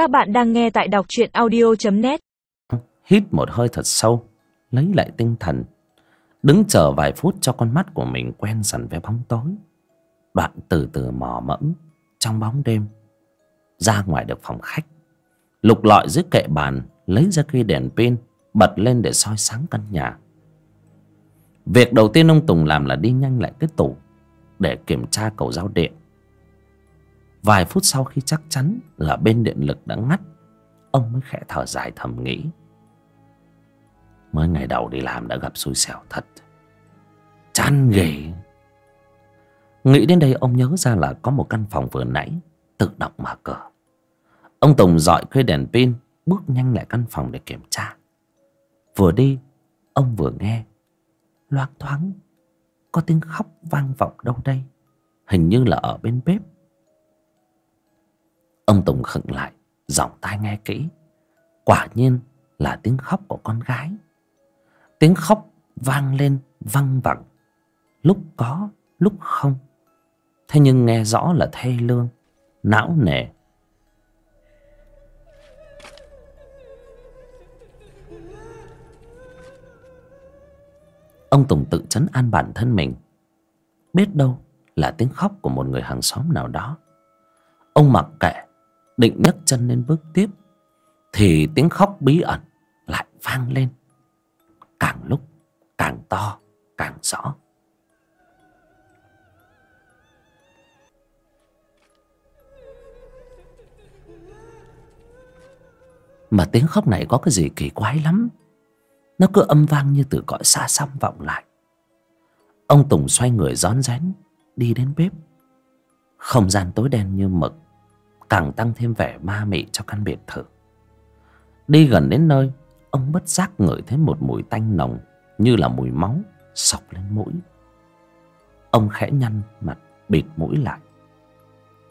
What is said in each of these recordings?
Các bạn đang nghe tại đọc truyện audio.net Hít một hơi thật sâu, Lấy lại tinh thần. Đứng chờ vài phút cho con mắt của mình quen dần với bóng tối. Đoạn từ từ mò mẫm Trong bóng đêm. Ra ngoài được phòng khách. Lục lọi dưới kệ bàn, Lấy ra cây đèn pin, Bật lên để soi sáng căn nhà. Việc đầu tiên ông Tùng làm là đi nhanh lại cái tủ Để kiểm tra cầu giao điện. Vài phút sau khi chắc chắn là bên điện lực đã ngắt, Ông mới khẽ thở dài thầm nghĩ. Mới ngày đầu đi làm đã gặp xui xẻo thật. Chán ghê. Nghĩ đến đây ông nhớ ra là có một căn phòng vừa nãy, Tự động mở cửa. Ông Tùng dọi cây đèn pin, Bước nhanh lại căn phòng để kiểm tra. Vừa đi, Ông vừa nghe. Loáng thoáng, Có tiếng khóc vang vọng đâu đây? Hình như là ở bên bếp. Ông Tùng khựng lại, Giọng tai nghe kỹ. Quả nhiên là tiếng khóc của con gái. Tiếng khóc vang lên văng vẳng. Lúc có, lúc không. Thế nhưng nghe rõ là thê lương, Não nề. Ông Tùng tự chấn an bản thân mình. Biết đâu là tiếng khóc của một người hàng xóm nào đó. Ông mặc kệ Định nhấc chân lên bước tiếp, Thì tiếng khóc bí ẩn lại vang lên. Càng lúc, càng to, càng rõ. Mà tiếng khóc này có cái gì kỳ quái lắm. Nó cứ âm vang như từ cõi xa xăm vọng lại. Ông Tùng xoay người rón rén, Đi đến bếp. Không gian tối đen như mực Càng tăng thêm vẻ ma mị cho căn biệt thự. Đi gần đến nơi, Ông bất giác ngửi thấy một mùi tanh nồng Như là mùi máu Sọc lên mũi. Ông khẽ nhăn mặt, bịt mũi lại.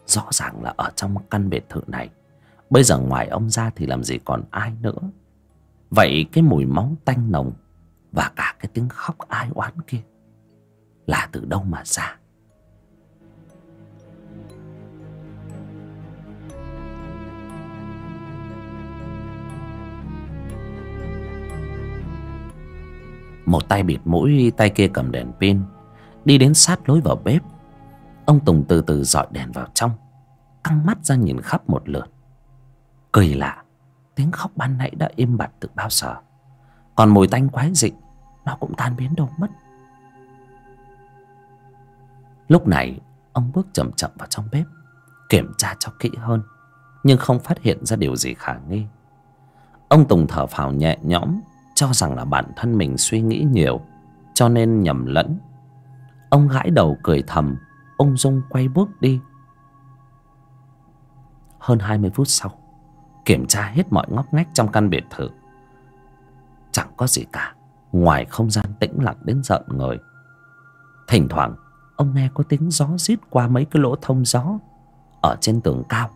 Rõ ràng là ở trong căn biệt thự này, Bây giờ ngoài ông ra thì làm gì còn ai nữa. Vậy cái mùi máu tanh nồng Và cả cái tiếng khóc ai oán kia Là từ đâu mà ra? Một tay bịt mũi, Tay kia cầm đèn pin. Đi đến sát lối vào bếp. Ông Tùng từ từ dọi đèn vào trong. Căng mắt ra nhìn khắp một lượt. Cười lạ, Tiếng khóc ban nãy đã im bặt từ bao giờ. Còn mùi tanh quái dị, Nó cũng tan biến đâu mất. Lúc này, Ông bước chậm chậm vào trong bếp, Kiểm tra cho kỹ hơn, Nhưng không phát hiện ra điều gì khả nghi. Ông Tùng thở phào nhẹ nhõm cho rằng là bản thân mình suy nghĩ nhiều, cho nên nhầm lẫn. Ông gãi đầu cười thầm, ông dung quay bước đi. Hơn hai mươi phút sau, kiểm tra hết mọi ngóc ngách trong căn biệt thự. Chẳng có gì cả, ngoài không gian tĩnh lặng đến giận người. Thỉnh thoảng, ông nghe có tiếng gió rít qua mấy cái lỗ thông gió ở trên tường cao,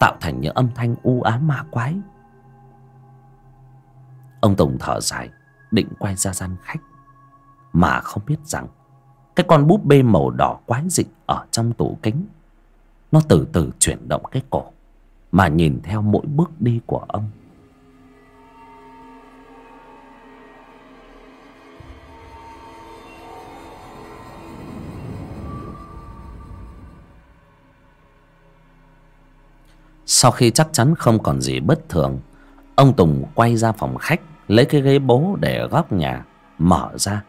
tạo thành những âm thanh u ám ma quái. Ông Tùng thở dài, Định quay ra gian khách, Mà không biết rằng Cái con búp bê màu đỏ quái dị Ở trong tủ kính, Nó từ từ chuyển động cái cổ, Mà nhìn theo mỗi bước đi của ông. Sau khi chắc chắn không còn gì bất thường Ông Tùng quay ra phòng khách, Lấy cái ghế bố để ở góc nhà, Mở ra,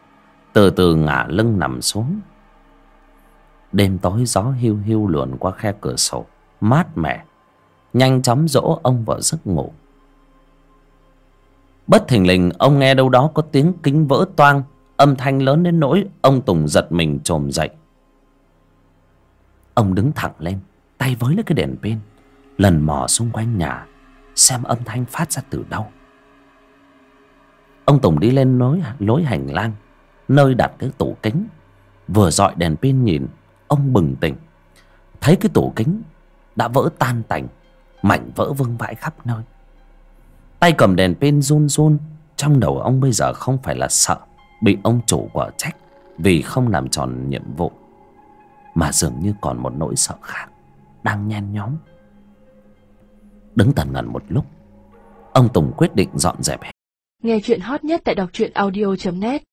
Từ từ ngả lưng nằm xuống. Đêm tối gió hiu hiu luồn qua khe cửa sổ, Mát mẻ, Nhanh chóng dỗ ông vào giấc ngủ. Bất thình lình, ông nghe đâu đó có tiếng kính vỡ toang, Âm thanh lớn đến nỗi Ông Tùng giật mình trồm dậy. Ông đứng thẳng lên, Tay với lấy cái đèn pin, Lần mò xung quanh nhà xem âm thanh phát ra từ đâu. Ông tùng đi lên lối lối hành lang, nơi đặt cái tủ kính. Vừa dọi đèn pin nhìn, ông bừng tỉnh. Thấy cái tủ kính đã vỡ tan tành, mảnh vỡ vương vãi khắp nơi. Tay cầm đèn pin run run, trong đầu ông bây giờ không phải là sợ bị ông chủ quả trách vì không làm tròn nhiệm vụ, mà dường như còn một nỗi sợ khác đang nhen nhóm đứng tần ngần một lúc ông tùng quyết định dọn dẹp hết. nghe chuyện hot nhất tại đọc truyện audio net